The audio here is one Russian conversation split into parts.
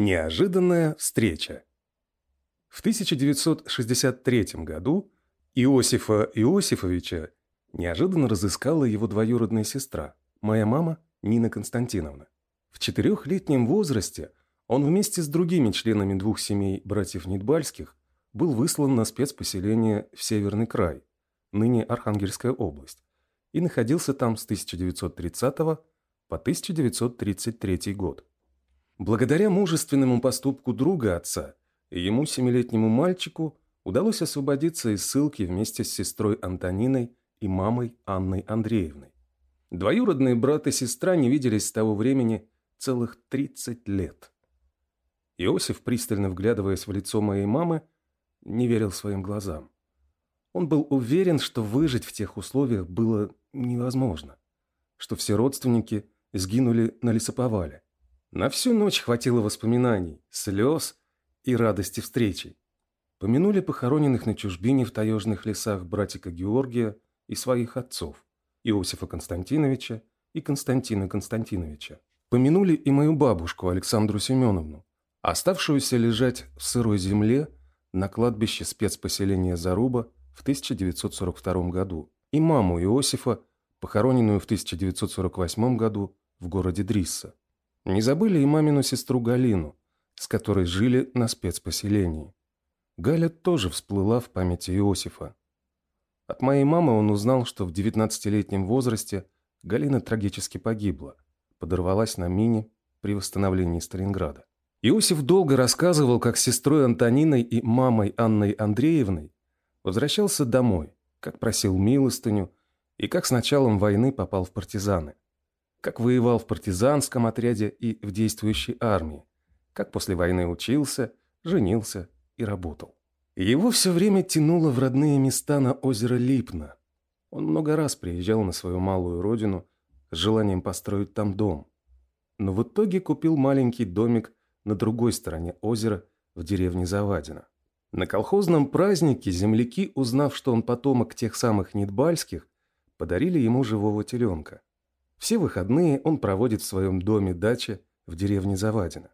Неожиданная встреча. В 1963 году Иосифа Иосифовича неожиданно разыскала его двоюродная сестра, моя мама Нина Константиновна. В четырехлетнем возрасте он вместе с другими членами двух семей братьев Нидбальских был выслан на спецпоселение в Северный край, ныне Архангельская область, и находился там с 1930 по 1933 год. Благодаря мужественному поступку друга отца, ему, семилетнему мальчику, удалось освободиться из ссылки вместе с сестрой Антониной и мамой Анной Андреевной. Двоюродные брат и сестра не виделись с того времени целых 30 лет. Иосиф, пристально вглядываясь в лицо моей мамы, не верил своим глазам. Он был уверен, что выжить в тех условиях было невозможно, что все родственники сгинули на лесоповале. На всю ночь хватило воспоминаний, слез и радости встречи. Помянули похороненных на чужбине в таежных лесах братика Георгия и своих отцов, Иосифа Константиновича и Константина Константиновича. Помянули и мою бабушку Александру Семеновну, оставшуюся лежать в сырой земле на кладбище спецпоселения Заруба в 1942 году, и маму Иосифа, похороненную в 1948 году в городе Дрисса. Не забыли и мамину сестру Галину, с которой жили на спецпоселении. Галя тоже всплыла в памяти Иосифа. От моей мамы он узнал, что в 19-летнем возрасте Галина трагически погибла, подорвалась на мине при восстановлении Сталинграда. Иосиф долго рассказывал, как с сестрой Антониной и мамой Анной Андреевной возвращался домой, как просил милостыню и как с началом войны попал в партизаны как воевал в партизанском отряде и в действующей армии, как после войны учился, женился и работал. Его все время тянуло в родные места на озеро Липно. Он много раз приезжал на свою малую родину с желанием построить там дом. Но в итоге купил маленький домик на другой стороне озера в деревне Завадино. На колхозном празднике земляки, узнав, что он потомок тех самых Нидбальских, подарили ему живого теленка. Все выходные он проводит в своем доме-даче в деревне Завадино.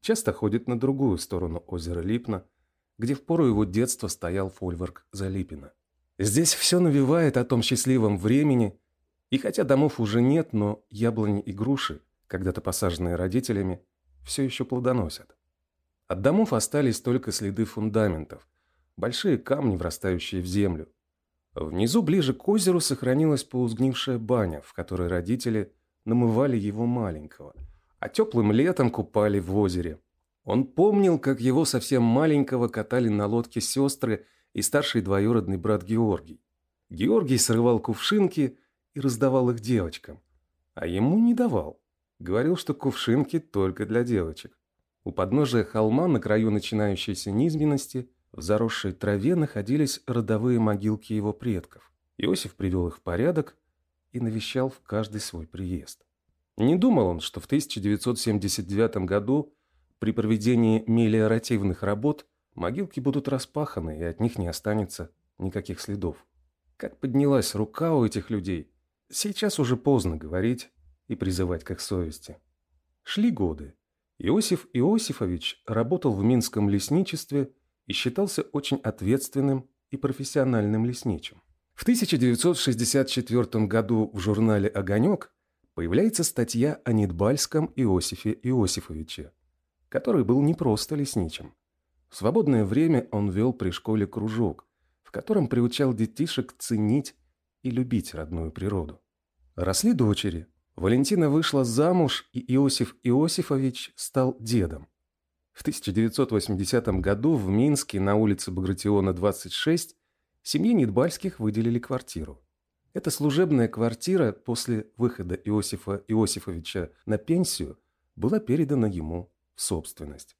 Часто ходит на другую сторону озера Липна, где в пору его детства стоял фольворк Залипина. Здесь все навевает о том счастливом времени, и хотя домов уже нет, но яблони и груши, когда-то посаженные родителями, все еще плодоносят. От домов остались только следы фундаментов, большие камни, врастающие в землю, Внизу, ближе к озеру, сохранилась поузгнившая баня, в которой родители намывали его маленького, а теплым летом купали в озере. Он помнил, как его совсем маленького катали на лодке сестры и старший двоюродный брат Георгий. Георгий срывал кувшинки и раздавал их девочкам, а ему не давал. Говорил, что кувшинки только для девочек. У подножия холма на краю начинающейся низменности – в заросшей траве находились родовые могилки его предков. Иосиф привел их в порядок и навещал в каждый свой приезд. Не думал он, что в 1979 году при проведении мелиоративных работ могилки будут распаханы и от них не останется никаких следов. Как поднялась рука у этих людей, сейчас уже поздно говорить и призывать к их совести. Шли годы. Иосиф Иосифович работал в Минском лесничестве и считался очень ответственным и профессиональным лесничим. В 1964 году в журнале «Огонек» появляется статья о Нидбальском Иосифе Иосифовиче, который был не просто лесничим. В свободное время он вел при школе кружок, в котором приучал детишек ценить и любить родную природу. Росли дочери. Валентина вышла замуж, и Иосиф Иосифович стал дедом. В 1980 году в Минске на улице Багратиона, 26, семье Нидбальских выделили квартиру. Эта служебная квартира после выхода Иосифа Иосифовича на пенсию была передана ему в собственность.